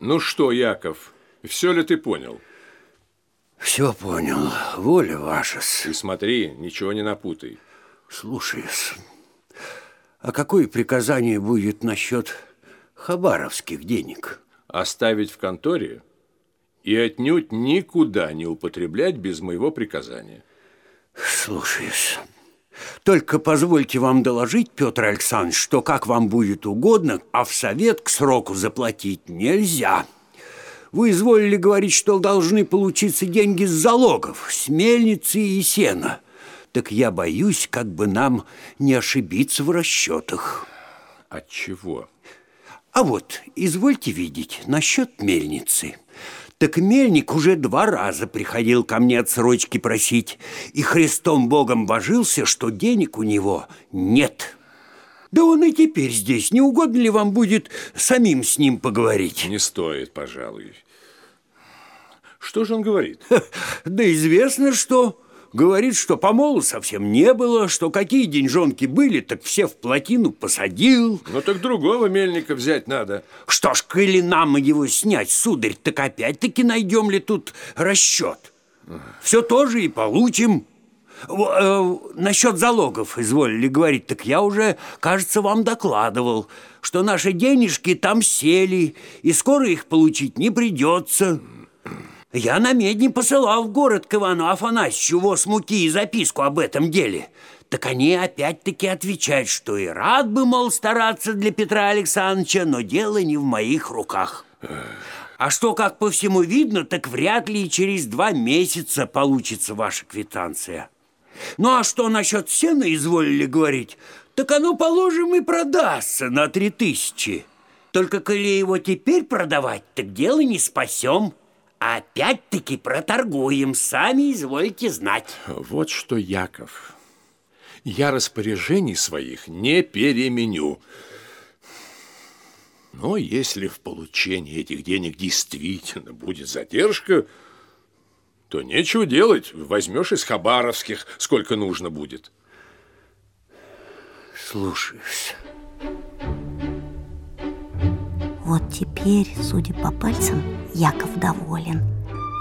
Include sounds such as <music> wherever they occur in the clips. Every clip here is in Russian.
Ну что, Яков, все ли ты понял? Все понял. Воля ваша. И смотри, ничего не напутай. Слушаюсь. А какое приказание будет насчет хабаровских денег? Оставить в конторе и отнюдь никуда не употреблять без моего приказания. Слушаюсь. Только позвольте вам доложить, Петр Александрович, что как вам будет угодно, а в совет к сроку заплатить нельзя. Вы изволили говорить, что должны получиться деньги с залогов, с мельницы и сена. Так я боюсь, как бы нам не ошибиться в расчетах. От чего? А вот, извольте видеть, насчет мельницы – так мельник уже два раза приходил ко мне отсрочки просить, и Христом Богом божился, что денег у него нет. Да он и теперь здесь. Не угодно ли вам будет самим с ним поговорить? Не стоит, пожалуй. Что же он говорит? <laughs> Да известно, что... Говорит, что помолу совсем не было, что какие деньжонки были, так все в плотину посадил. Ну так другого мельника взять надо. Что ж, коли нам его снять, сударь, так опять-таки найдем ли тут расчет? Все тоже и получим. Э, насчет залогов, изволили говорить, так я уже, кажется, вам докладывал, что наши денежки там сели, и скоро их получить не придется. Я на медне посылал в город к Ивану Афанасьевичу воз муки и записку об этом деле. Так они опять-таки отвечают, что и рад бы, мол, стараться для Петра Александровича, но дело не в моих руках. А что, как по всему видно, так вряд ли через два месяца получится ваша квитанция. Ну а что насчет сена изволили говорить, так оно, положим, и продастся на три тысячи. Только коли его теперь продавать, так дело не спасем. Опять-таки проторгуем, сами извольте знать. Вот что, Яков, я распоряжений своих не переменю. Но если в получении этих денег действительно будет задержка, то нечего делать, возьмешь из хабаровских, сколько нужно будет. Слушаюсь. Вот теперь, судя по пальцам, Яков доволен.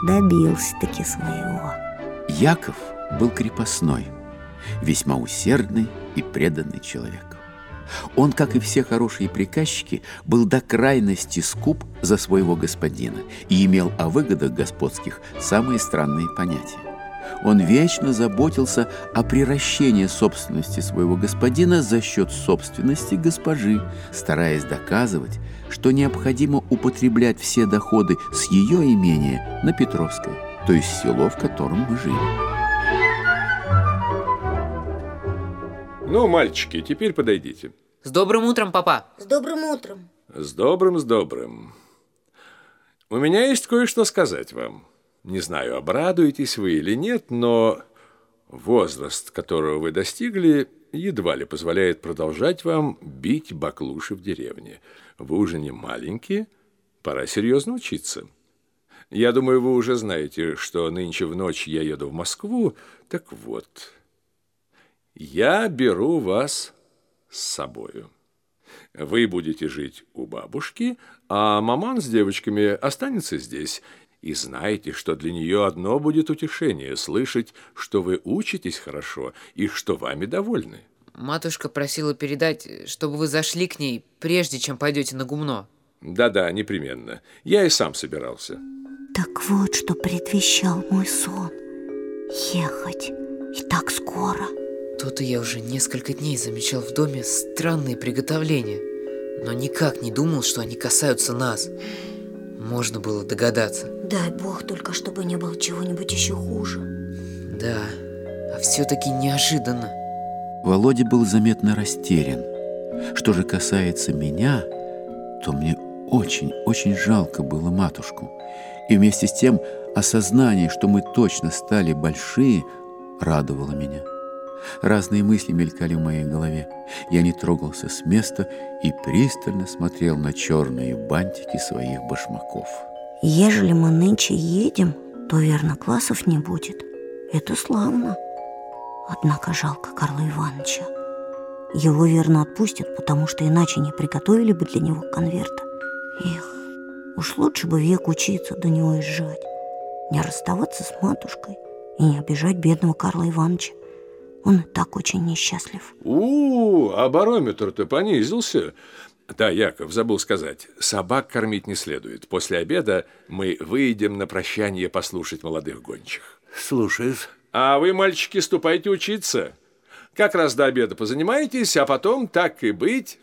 Добился-таки своего. Яков был крепостной, весьма усердный и преданный человек. Он, как и все хорошие приказчики, был до крайности скуп за своего господина и имел о выгодах господских самые странные понятия. Он вечно заботился о приращении собственности своего господина за счет собственности госпожи, стараясь доказывать, что необходимо употреблять все доходы с ее имения на Петровское, то есть село, в котором мы жили. Ну, мальчики, теперь подойдите. С добрым утром, папа. С добрым утром. С добрым, с добрым. У меня есть кое-что сказать вам. Не знаю, обрадуетесь вы или нет, но возраст, которого вы достигли, едва ли позволяет продолжать вам бить баклуши в деревне. Вы уже не маленькие, пора серьезно учиться. Я думаю, вы уже знаете, что нынче в ночь я еду в Москву. Так вот, я беру вас с собою. Вы будете жить у бабушки, а маман с девочками останется здесь. И знаете, что для нее одно будет утешение – слышать, что вы учитесь хорошо и что вами довольны. Матушка просила передать, чтобы вы зашли к ней, прежде чем пойдете на гумно. Да-да, непременно. Я и сам собирался. Так вот, что предвещал мой сон. Ехать. И так скоро. Тут я уже несколько дней замечал в доме странные приготовления, но никак не думал, что они касаются нас. Можно было догадаться. Дай бог только, чтобы не было чего-нибудь еще хуже. Да, а все-таки неожиданно. Володя был заметно растерян. Что же касается меня, то мне очень-очень жалко было матушку. И вместе с тем осознание, что мы точно стали большие, радовало меня. Разные мысли мелькали в моей голове. Я не трогался с места и пристально смотрел на черные бантики своих башмаков. Ежели мы нынче едем, то верно классов не будет. Это славно. Однако жалко Карла Ивановича. Его верно отпустят, потому что иначе не приготовили бы для него конверта. Эх, Уж лучше бы век учиться до него уезжать, не расставаться с матушкой и не обижать бедного Карла Ивановича. Он и так очень несчастлив. У, -у а барометр-то понизился. Да, Яков, забыл сказать, собак кормить не следует. После обеда мы выйдем на прощание послушать молодых гончих. Слушаюсь. А вы, мальчики, ступайте учиться. Как раз до обеда позанимаетесь, а потом, так и быть,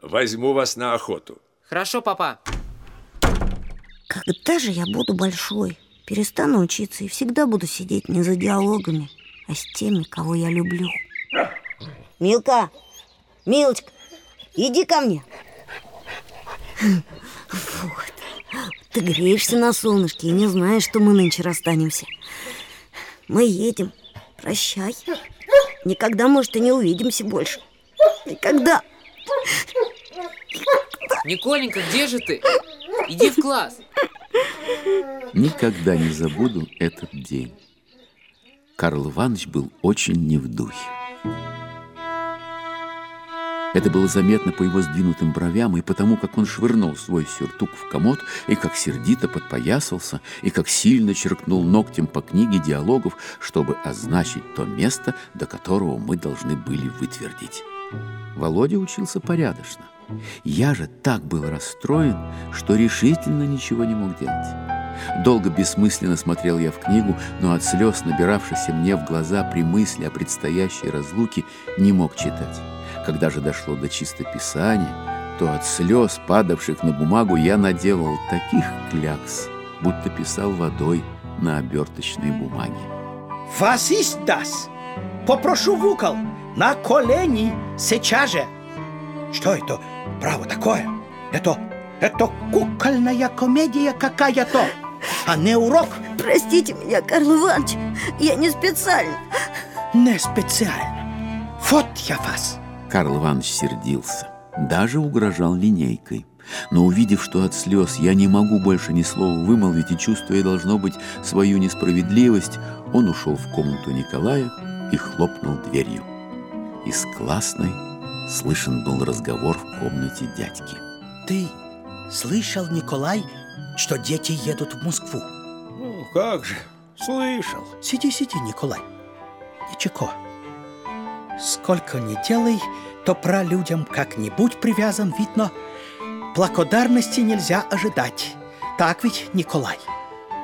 возьму вас на охоту. Хорошо, папа. Когда же я буду большой? Перестану учиться и всегда буду сидеть не за диалогами, а с теми, кого я люблю. Милка, Милочка, иди ко мне. Вот. Ты греешься на солнышке и не знаешь, что мы нынче расстанемся. Мы едем. Прощай. Никогда, может, и не увидимся больше. Никогда. Николенька, где же ты? Иди в класс. Никогда не забуду этот день. Карл Иванович был очень не в духе. Это было заметно по его сдвинутым бровям и потому, как он швырнул свой сюртук в комод, и как сердито подпоясался, и как сильно черкнул ногтем по книге диалогов, чтобы означить то место, до которого мы должны были вытвердить. Володя учился порядочно. Я же так был расстроен, что решительно ничего не мог делать. Долго бессмысленно смотрел я в книгу, но от слез, набиравшихся мне в глаза при мысли о предстоящей разлуке, не мог читать. Когда же дошло до чистописания, то от слез, падавших на бумагу, я наделал таких клякс, будто писал водой на оберточной бумаге. «Вас есть das? Попрошу в угол, на колени, сейчас же!» «Что это? Право такое? Это, это кукольная комедия какая-то, а не урок!» Простите меня, Карл Иванович, я не специально. «Не специально. Вот я вас!» Карл Иванович сердился, даже угрожал линейкой. Но увидев, что от слез я не могу больше ни слова вымолвить и чувствуя, должно быть, свою несправедливость, он ушел в комнату Николая и хлопнул дверью. Из классной слышен был разговор в комнате дядьки. Ты слышал, Николай, что дети едут в Москву? Ну, как же, слышал. Сиди, сиди, Николай. Ничего. Сколько не делай, то про людям как-нибудь привязан, видно. Благодарности нельзя ожидать. Так ведь, Николай?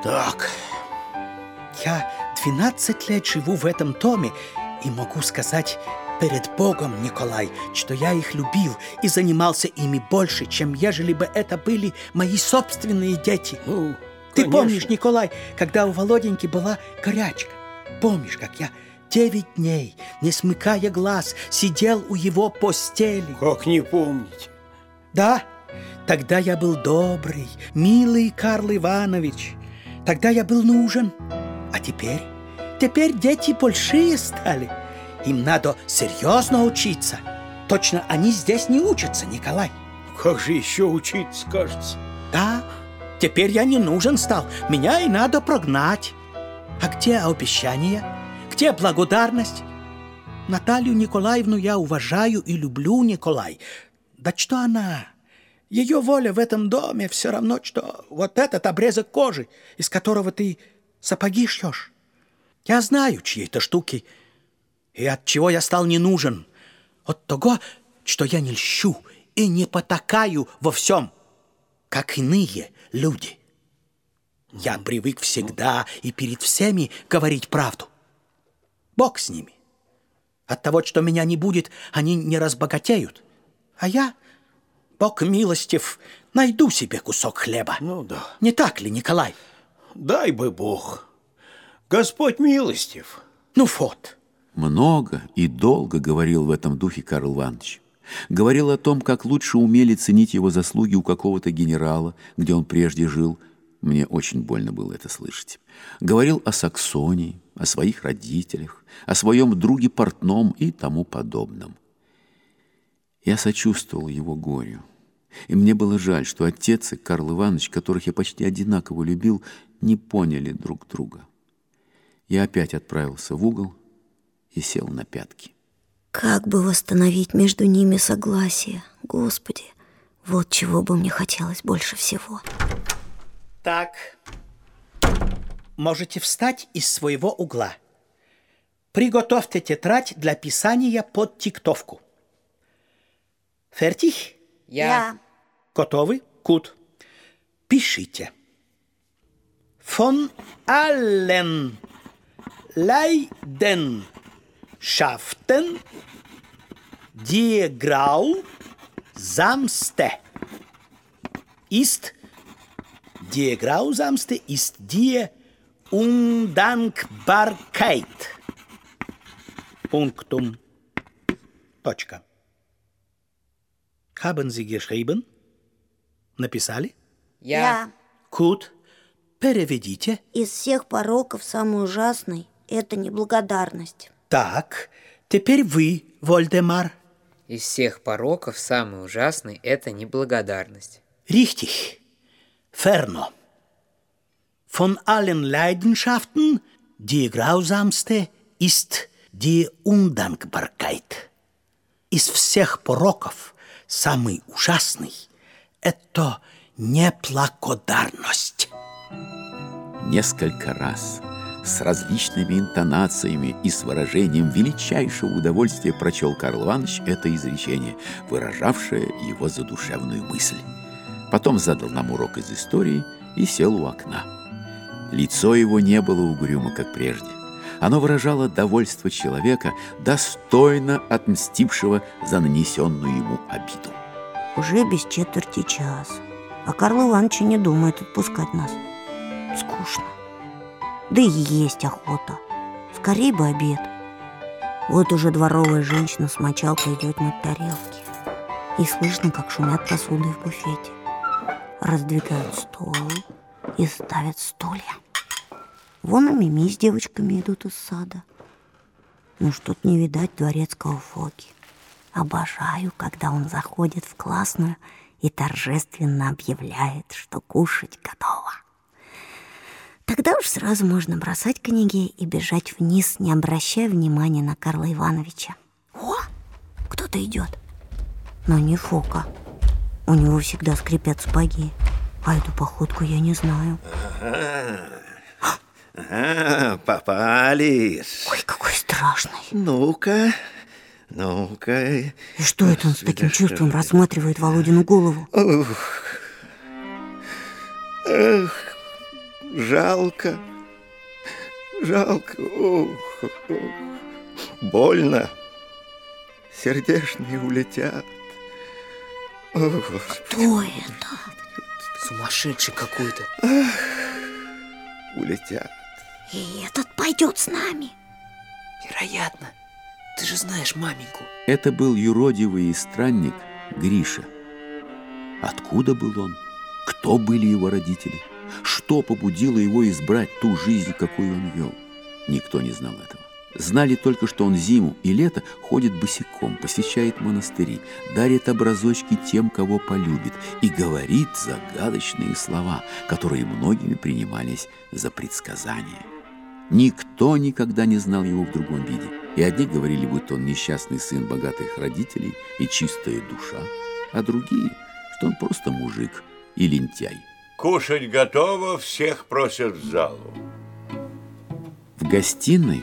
Так. Я 12 лет живу в этом доме и могу сказать перед Богом, Николай, что я их любил и занимался ими больше, чем ежели бы это были мои собственные дети. Ну, Ты конечно. помнишь, Николай, когда у Володеньки была горячка? Помнишь, как я девять дней, не смыкая глаз, сидел у его постели? Как не помнить? Да, тогда я был добрый, милый Карл Иванович. Тогда я был нужен. А теперь? Теперь дети большие стали. Им надо серьезно учиться. Точно они здесь не учатся, Николай. Как же еще учиться, кажется? Да, теперь я не нужен стал. Меня и надо прогнать. А где обещание? Где благодарность? Наталью Николаевну я уважаю и люблю, Николай. Да что она? Ее воля в этом доме все равно, что вот этот обрезок кожи, из которого ты сапоги шьешь. Я знаю, чьи это штуки, и от чего я стал не нужен. От того, что я не льщу и не потакаю во всем, как иные люди. Я привык всегда и перед всеми говорить правду. Бог с ними. От того, что меня не будет, они не разбогатеют. А я, Бог милостив, найду себе кусок хлеба. Ну да. Не так ли, Николай? Дай бы Бог. Господь милостив. Ну вот. Много и долго говорил в этом духе Карл Иванович. Говорил о том, как лучше умели ценить его заслуги у какого-то генерала, где он прежде жил. Мне очень больно было это слышать. Говорил о Саксонии, о своих родителях, о своем друге портном и тому подобном. Я сочувствовал его горю. И мне было жаль, что отец и Карл Иванович, которых я почти одинаково любил, не поняли друг друга. Я опять отправился в угол и сел на пятки. Как бы восстановить между ними согласие, Господи? Вот чего бы мне хотелось больше всего. Так, можете встать из своего угла. Приготовьте тетрадь для писания под тиктовку. Фертих? Готовы? Кут. Пишите. Von allen Leidenschaften die grausamste ist die grausamste ist die Undankbarkeit. Punktum. Точка. Haben Sie geschrieben? Написали? Я. Кут. Переведите. Из всех пороков самый ужасный – это неблагодарность. Так, теперь вы, Вольдемар. Из всех пороков самый ужасный – это неблагодарность. Richtig. Ferno. Von allen Leidenschaften die grausamste ist die Undankbarkeit. Из всех пороков самый ужасный – это неблагодарность. Несколько раз с различными интонациями и с выражением величайшего удовольствия прочел Карл Иванович это изречение, выражавшее его задушевную мысль. Потом задал нам урок из истории и сел у окна. Лицо его не было угрюмо, как прежде. Оно выражало довольство человека, достойно отмстившего за нанесенную ему обиду. Уже без четверти час. А Карл Иванович не думает отпускать нас. Скучно. Да и есть охота. Скорей бы обед. Вот уже дворовая женщина с мочалкой идет на тарелке. И слышно, как шумят посуды в буфете. Раздвигают стол и ставят стулья. Вон и Мими с девочками идут из сада. Ну, что-то не видать дворецкого Фоки. Обожаю, когда он заходит в классную и торжественно объявляет, что кушать готово. Тогда уж сразу можно бросать книги и бежать вниз, не обращая внимания на Карла Ивановича. О, кто-то идет. Но не Фока. У него всегда скрипят сапоги. А эту походку я не знаю. А, попались. Ой, какой страшный. Ну-ка, ну-ка. И что это он с таким чувством рассматривает Володину голову? Ух. Эх, жалко. Жалко. Ух, ух. Больно. Сердешные улетят. Ух, Кто это? Сумасшедший какой-то. улетят. И этот пойдет с нами. Вероятно. Ты же знаешь маменьку. Это был юродивый странник Гриша. Откуда был он? Кто были его родители? Что побудило его избрать ту жизнь, какую он вел? Никто не знал этого. Знали только, что он зиму и лето ходит босиком, посещает монастыри, дарит образочки тем, кого полюбит, и говорит загадочные слова, которые многими принимались за предсказания. Никто никогда не знал его в другом виде. И одни говорили, будто он несчастный сын богатых родителей и чистая душа, а другие, что он просто мужик и лентяй. Кушать готово, всех просят в залу. В гостиной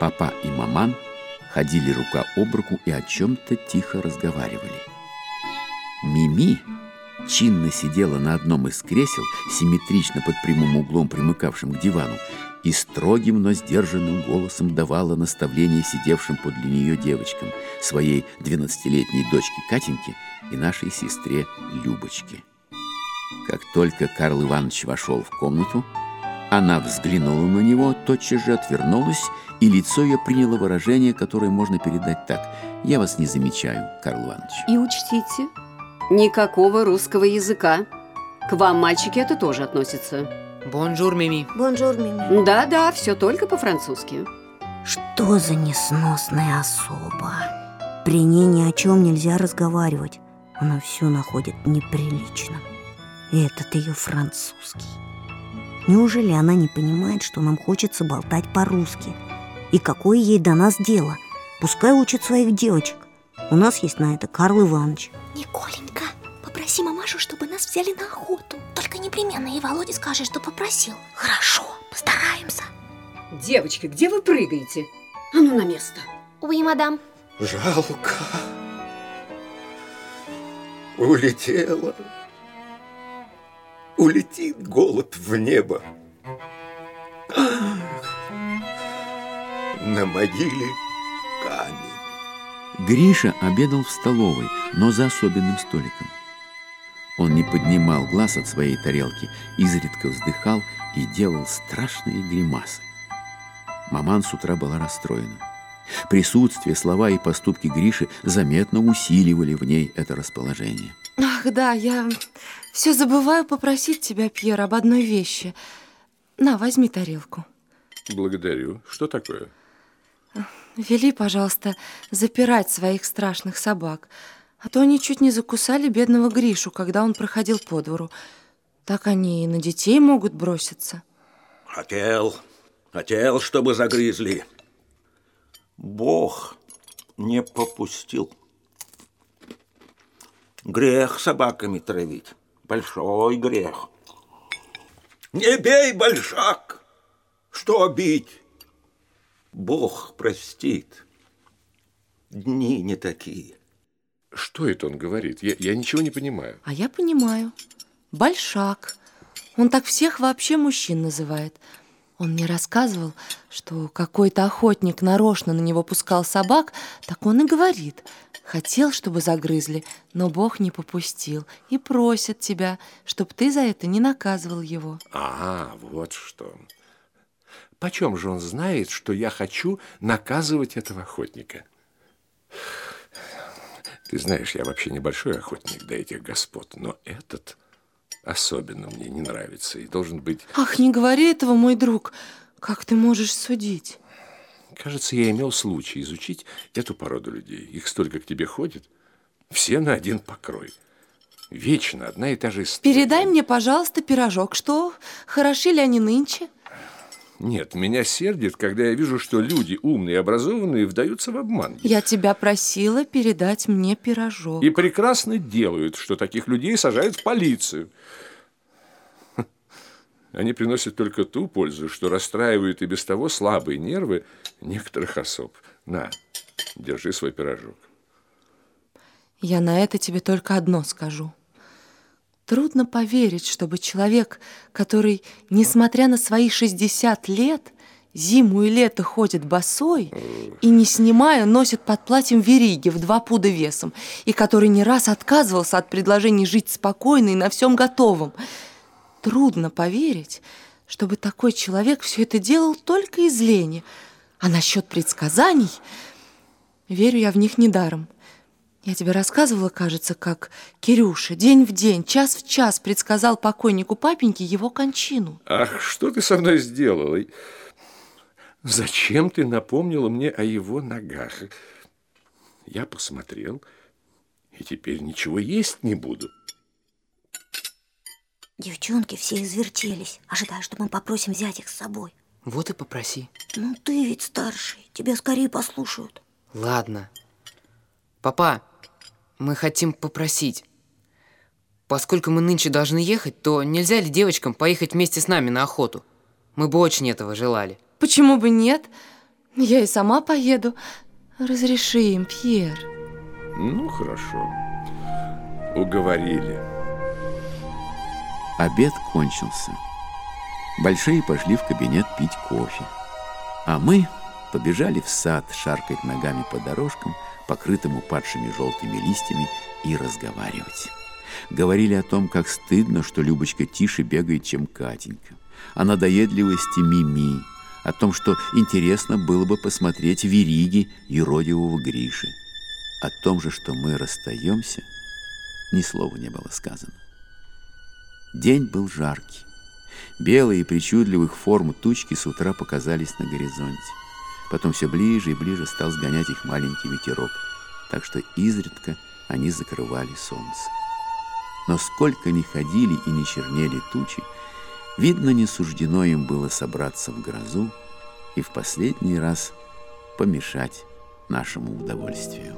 папа и маман ходили рука об руку и о чем-то тихо разговаривали. Мими чинно сидела на одном из кресел, симметрично под прямым углом, примыкавшим к дивану, и строгим, но сдержанным голосом давала наставления сидевшим подле нее девочкам, своей двенадцатилетней дочке Катеньке и нашей сестре Любочке. Как только Карл Иванович вошел в комнату, она взглянула на него, тотчас же отвернулась, и лицо ее приняло выражение, которое можно передать так. «Я вас не замечаю, Карл Иванович». И учтите, никакого русского языка. К вам, мальчики, это тоже относится. Bonjour, Мими. Bonjour, Мими. Да-да, все только по-французски. Что за несносная особа? При ней ни о чем нельзя разговаривать. Она все находит неприличным. И этот ее французский. Неужели она не понимает, что нам хочется болтать по-русски? И какое ей до нас дело? Пускай учит своих девочек. У нас есть на это Карл Иванович. Николенька, попроси скажу, чтобы нас взяли на охоту. Только непременно и Володя скажет, что попросил. Хорошо, постараемся. Девочки, где вы прыгаете? А ну на место. Уи, мадам. Жалко. Улетела. Улетит голубь в небо. На могиле камень. Гриша обедал в столовой, но за особенным столиком. Он не поднимал глаз от своей тарелки, изредка вздыхал и делал страшные гримасы. Маман с утра была расстроена. Присутствие, слова и поступки Гриши заметно усиливали в ней это расположение. Ах, да, я все забываю попросить тебя, Пьер, об одной вещи. На, возьми тарелку. Благодарю. Что такое? Вели, пожалуйста, запирать своих страшных собак, а то они чуть не закусали бедного Гришу, когда он проходил по двору. Так они и на детей могут броситься. Хотел, хотел, чтобы загрызли. Бог не попустил. Грех собаками травить. Большой грех. Не бей, большак! Что бить? Бог простит. Дни не такие. Что это он говорит? Я, я ничего не понимаю. А я понимаю. Большак. Он так всех вообще мужчин называет. Он мне рассказывал, что какой-то охотник нарочно на него пускал собак, так он и говорит. Хотел, чтобы загрызли, но Бог не попустил и просит тебя, чтобы ты за это не наказывал его. А, вот что. Почем же он знает, что я хочу наказывать этого охотника? Ты знаешь, я вообще небольшой охотник до этих господ, но этот особенно мне не нравится и должен быть... Ах, не говори этого, мой друг. Как ты можешь судить? Кажется, я имел случай изучить эту породу людей. Их столько к тебе ходит. Все на один покрой. Вечно одна и та же история. Передай мне, пожалуйста, пирожок. Что, хороши ли они нынче? Нет, меня сердит, когда я вижу, что люди умные и образованные вдаются в обман. Я тебя просила передать мне пирожок. И прекрасно делают, что таких людей сажают в полицию. <laughs> Они приносят только ту пользу, что расстраивают и без того слабые нервы некоторых особ. На, держи свой пирожок. Я на это тебе только одно скажу. Трудно поверить, чтобы человек, который, несмотря на свои 60 лет, зиму и лето ходит босой и, не снимая, носит под платьем вериги в два пуда весом, и который не раз отказывался от предложений жить спокойно и на всем готовом. Трудно поверить, чтобы такой человек все это делал только из лени. А насчет предсказаний, верю я в них недаром. Я тебе рассказывала, кажется, как Кирюша день в день, час в час предсказал покойнику папеньке его кончину. Ах, что ты со мной сделала? Зачем ты напомнила мне о его ногах? Я посмотрел, и теперь ничего есть не буду. Девчонки все извертелись, ожидая, что мы попросим взять их с собой. Вот и попроси. Ну, ты ведь старший, тебя скорее послушают. Ладно. Папа, мы хотим попросить. Поскольку мы нынче должны ехать, то нельзя ли девочкам поехать вместе с нами на охоту? Мы бы очень этого желали. Почему бы нет? Я и сама поеду. Разреши им, Пьер. Ну, хорошо. Уговорили. Обед кончился. Большие пошли в кабинет пить кофе. А мы побежали в сад шаркать ногами по дорожкам, покрытым упадшими желтыми листьями, и разговаривать. Говорили о том, как стыдно, что Любочка тише бегает, чем Катенька, о надоедливости Мими, о том, что интересно было бы посмотреть вериги юродивого Гриши. О том же, что мы расстаемся, ни слова не было сказано. День был жаркий. Белые причудливых форм тучки с утра показались на горизонте. Потом все ближе и ближе стал сгонять их маленький ветерок, так что изредка они закрывали солнце. Но сколько ни ходили и не чернели тучи, видно, не суждено им было собраться в грозу и в последний раз помешать нашему удовольствию.